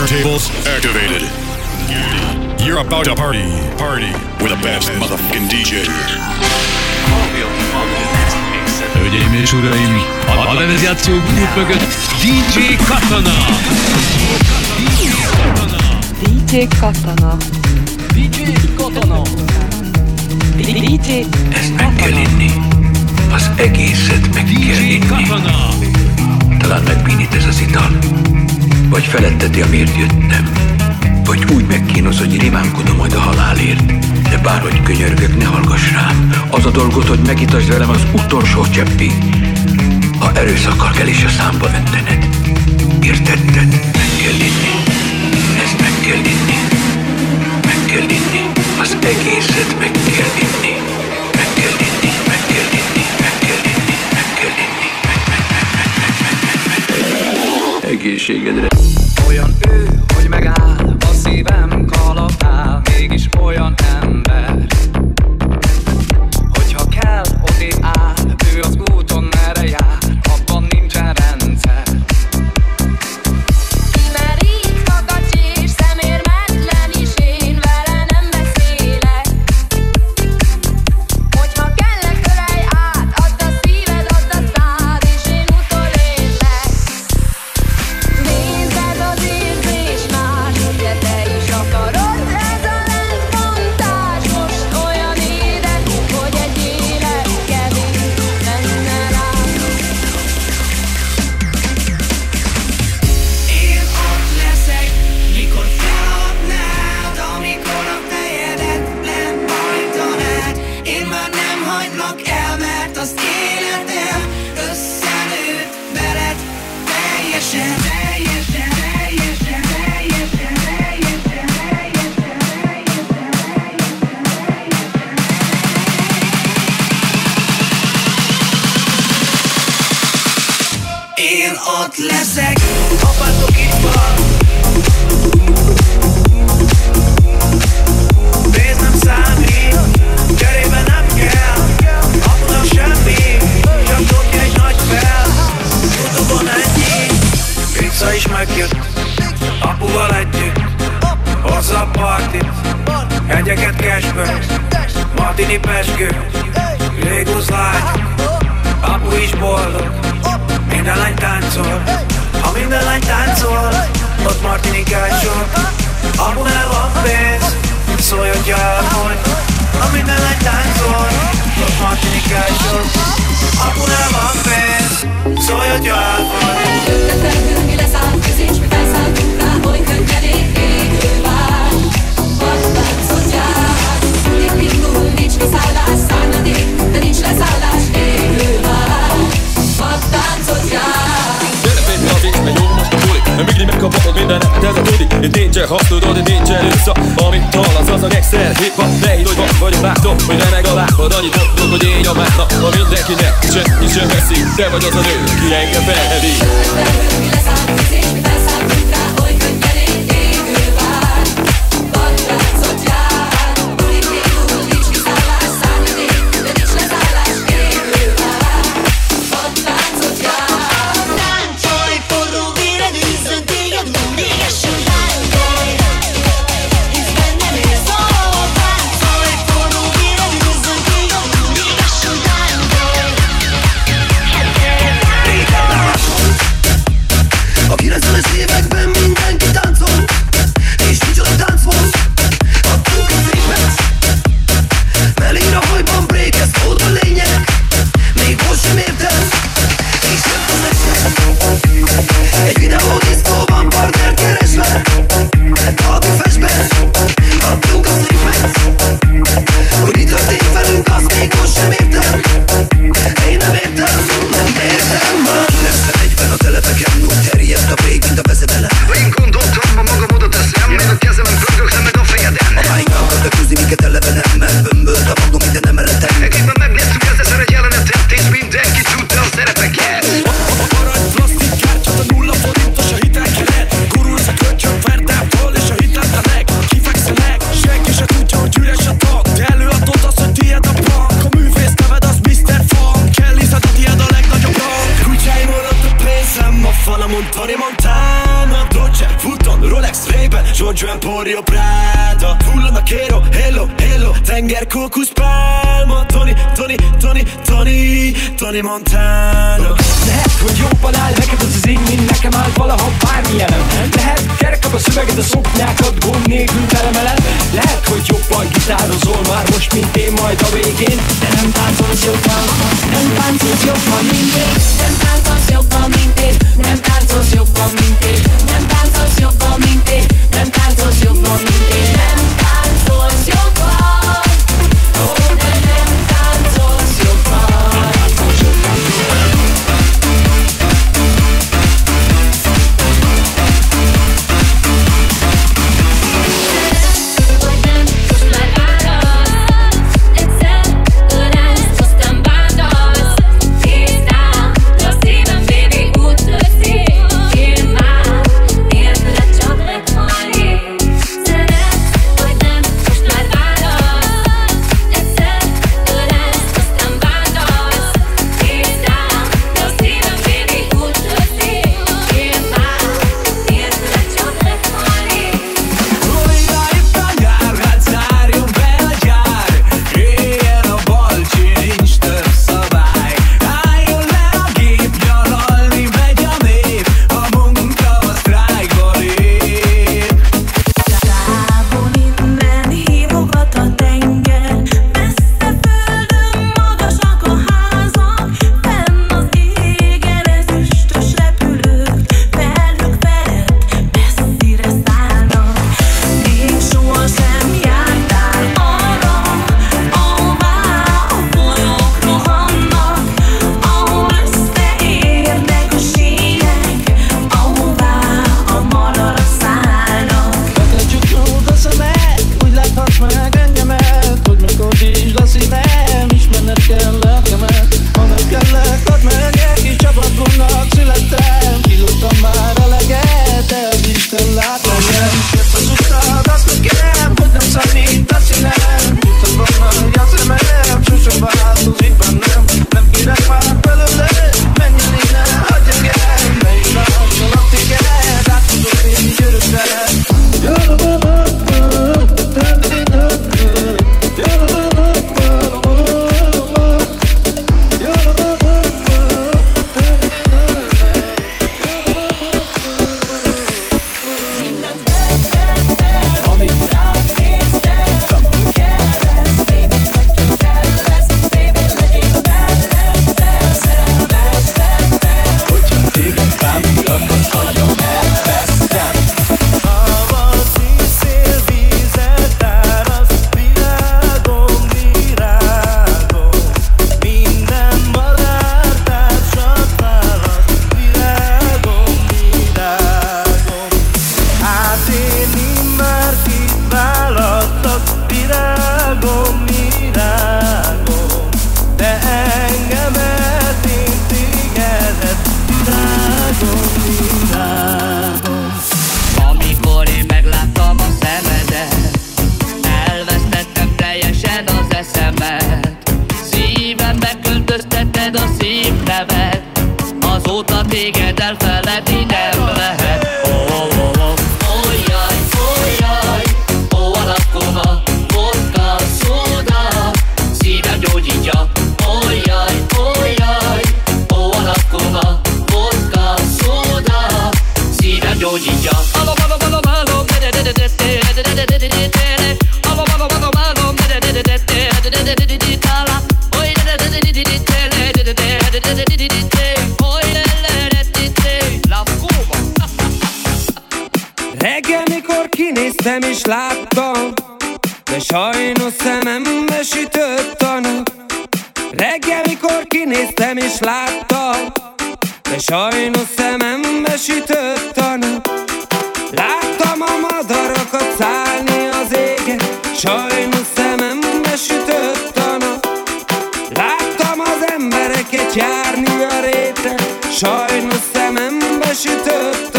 Turntables activated. You're about to party, party with the best motherfucking DJ. Hölgyeim és uraim, a lemezjátszó gép mögött DJ Katana! DJ Katana! DJ Katana. DJ Katana! DJ Ezt meg kell inni. Az egészet meg kell DJ. Katana! Talán megbínít ez az ital. Vagy feletteti, amiért jöttem. Vagy úgy megkínoz, hogy rimánkodom majd a halálért. De bárhogy könyörgök, ne hallgass rám. Az a dolgot, hogy megitasd velem az utolsó cseppig. Ha erőszakkal kell is a számba öntened. Értetted? Meg kell inni. Ezt meg kell inni. Meg kell inni. Az egészet meg kell inni. Egészségedre. Olyan ő, hogy megáll, a szívem kalapál, mégis olyan Én ott leszek, apátok itt van. Számít, cserébe kell. Apunak semmi, csak dobja egy nagy fel. Youtube-on ennyi, pizza is megjött. Apuval együtt, hozza a partit. Hegyeket cashből, Martini pesgő Légusz lágy, apu is boldog minden lány táncol, ha minden lány táncol, ott martinikások. Abunál van pénz, szólj, hogy elfogy. Ha minden lány táncol, ott martinikások. Abunál van pénz, szólj, hogy elfogy. Mi leszáll, közés, mi mindenet, ez a tudi Itt nincsen hasz, tudod, itt nincsen vissza Amit hallasz, az a nyekszer Hip hop, ne higgy, hogy van vagyok látom Hogy remeg a lábad, annyit mondok, hogy én a mátnak Ha mindenkinek senki sem veszik Te vagy az a nő, ki engem felhevít Mi leszáll, mi felszálltunk Oreo Prada. Hullanak hero, hello, hello. Tenger, kókusz, pálma Tony, Tony, Tony, Tony Tony Montana Lehet, hogy jobban áll neked az az én, mint nekem áll valaha bármilyenem Lehet, kerekabb a szöveget, a szoknyákat gond nélkül felemeled Lehet, hogy jobban gitározol már most, mint én majd a végén. De nem táncolsz jobban, nem táncolsz jobban, mint én. Nem táncolsz jobban, mint én, nem táncolsz jobban, mint én. Nem táncolsz jobban, mint én, nem táncolsz jobban, mint én Reggel mikor kinéztem és láttam De sajnos szemembe sütött a nap Reggel mikor kinéztem és láttam De sajnos szemembe sütött a nap Láttam a madarakat szállni az égen Sajnos szemembe sütött a nap Láttam az embereket járni a réten Sajnos szemembe sütött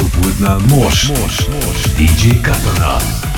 выступают на Мош, DJ Катана.